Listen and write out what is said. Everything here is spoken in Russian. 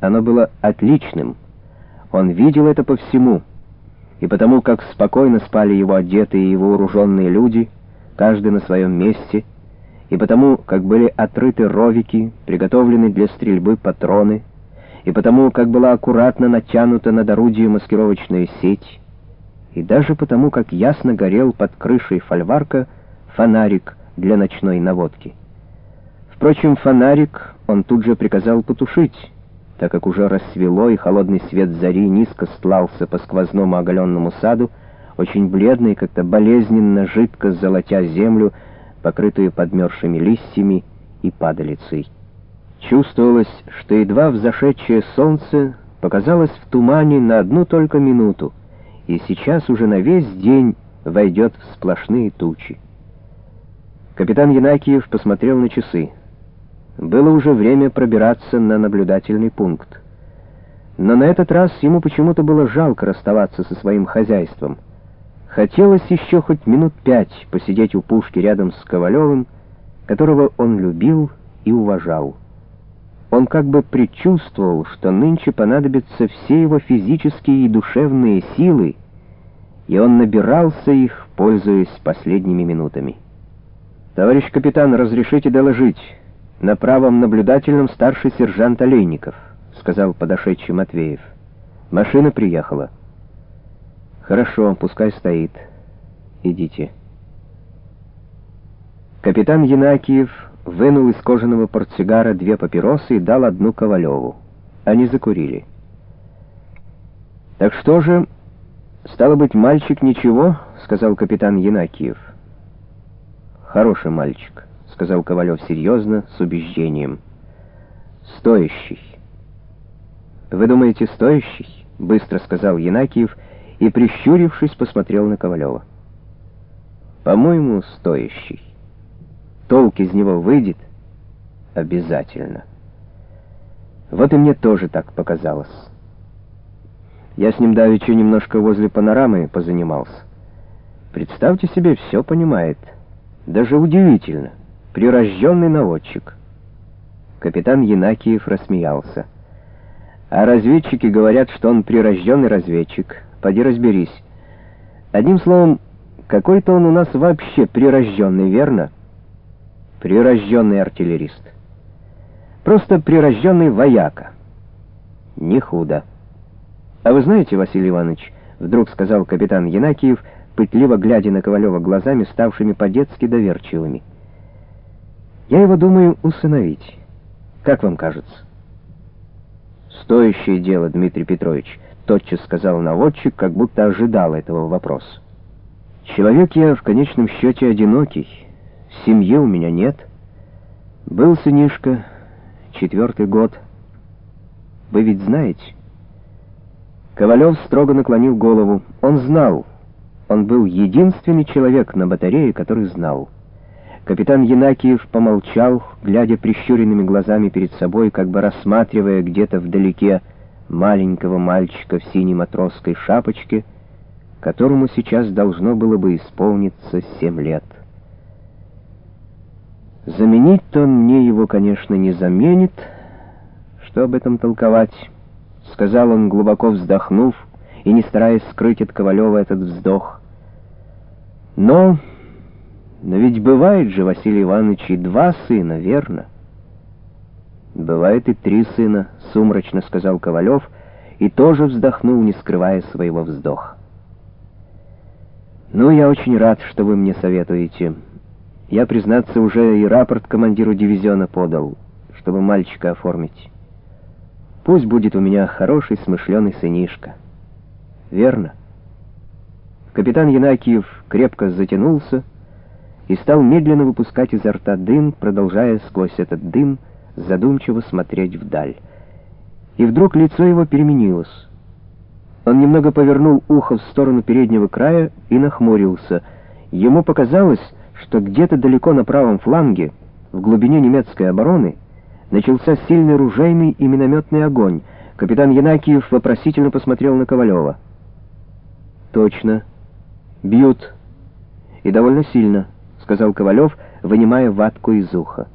Оно было отличным. Он видел это по всему. И потому, как спокойно спали его одетые и вооруженные люди, каждый на своем месте, и потому, как были отрыты ровики, приготовлены для стрельбы патроны, и потому, как была аккуратно натянута над орудием маскировочная сеть, и даже потому, как ясно горел под крышей фольварка фонарик для ночной наводки. Впрочем, фонарик он тут же приказал потушить, так как уже рассвело, и холодный свет зари низко стлался по сквозному оголенному саду, очень бледно и как-то болезненно жидко золотя землю, покрытую подмерзшими листьями и падалицей. Чувствовалось, что едва взошедшее солнце показалось в тумане на одну только минуту, и сейчас уже на весь день войдет в сплошные тучи. Капитан Янакиев посмотрел на часы. Было уже время пробираться на наблюдательный пункт. Но на этот раз ему почему-то было жалко расставаться со своим хозяйством. Хотелось еще хоть минут пять посидеть у пушки рядом с Ковалевым, которого он любил и уважал. Он как бы предчувствовал, что нынче понадобятся все его физические и душевные силы, и он набирался их, пользуясь последними минутами. «Товарищ капитан, разрешите доложить?» «На правом наблюдательном старший сержант Олейников», — сказал подошедший Матвеев. «Машина приехала». «Хорошо, пускай стоит. Идите». Капитан Янакиев вынул из кожаного портсигара две папиросы и дал одну Ковалеву. Они закурили. «Так что же, стало быть, мальчик ничего?» — сказал капитан Янакиев. «Хороший мальчик» сказал Ковалев серьезно, с убеждением. «Стоящий». «Вы думаете, стоящий?» — быстро сказал Янакиев и, прищурившись, посмотрел на Ковалева. «По-моему, стоящий. Толк из него выйдет? Обязательно. Вот и мне тоже так показалось. Я с ним давеча немножко возле панорамы позанимался. Представьте себе, все понимает. Даже удивительно прирожденный наводчик. Капитан Янакиев рассмеялся. А разведчики говорят, что он прирожденный разведчик. Поди разберись. Одним словом, какой-то он у нас вообще прирожденный, верно? Прирожденный артиллерист. Просто прирожденный вояка. Не худо. А вы знаете, Василий Иванович, вдруг сказал капитан Янакиев, пытливо глядя на Ковалева глазами, ставшими по-детски доверчивыми, — я его думаю усыновить. Как вам кажется? Стоящее дело, Дмитрий Петрович, тотчас сказал наводчик, как будто ожидал этого вопроса. Человек я в конечном счете одинокий, семьи у меня нет. Был сынишка, четвертый год. Вы ведь знаете? Ковалев строго наклонил голову. Он знал. Он был единственный человек на батарее, который знал. Капитан Янакиев помолчал, глядя прищуренными глазами перед собой, как бы рассматривая где-то вдалеке маленького мальчика в синей матросской шапочке, которому сейчас должно было бы исполниться семь лет. Заменить-то он мне его, конечно, не заменит. Что об этом толковать? Сказал он, глубоко вздохнув, и не стараясь скрыть от Ковалева этот вздох. Но... Но ведь бывает же, Василий Иванович, и два сына, верно? Бывает и три сына, сумрачно сказал Ковалев, и тоже вздохнул, не скрывая своего вздоха. Ну, я очень рад, что вы мне советуете. Я, признаться, уже и рапорт командиру дивизиона подал, чтобы мальчика оформить. Пусть будет у меня хороший, смышленый сынишка. Верно? Капитан Янакиев крепко затянулся, и стал медленно выпускать изо рта дым, продолжая сквозь этот дым задумчиво смотреть вдаль. И вдруг лицо его переменилось. Он немного повернул ухо в сторону переднего края и нахмурился. Ему показалось, что где-то далеко на правом фланге, в глубине немецкой обороны, начался сильный ружейный и минометный огонь. Капитан Янакиев вопросительно посмотрел на Ковалева. «Точно. Бьют. И довольно сильно» сказал Ковалев, вынимая ватку из уха.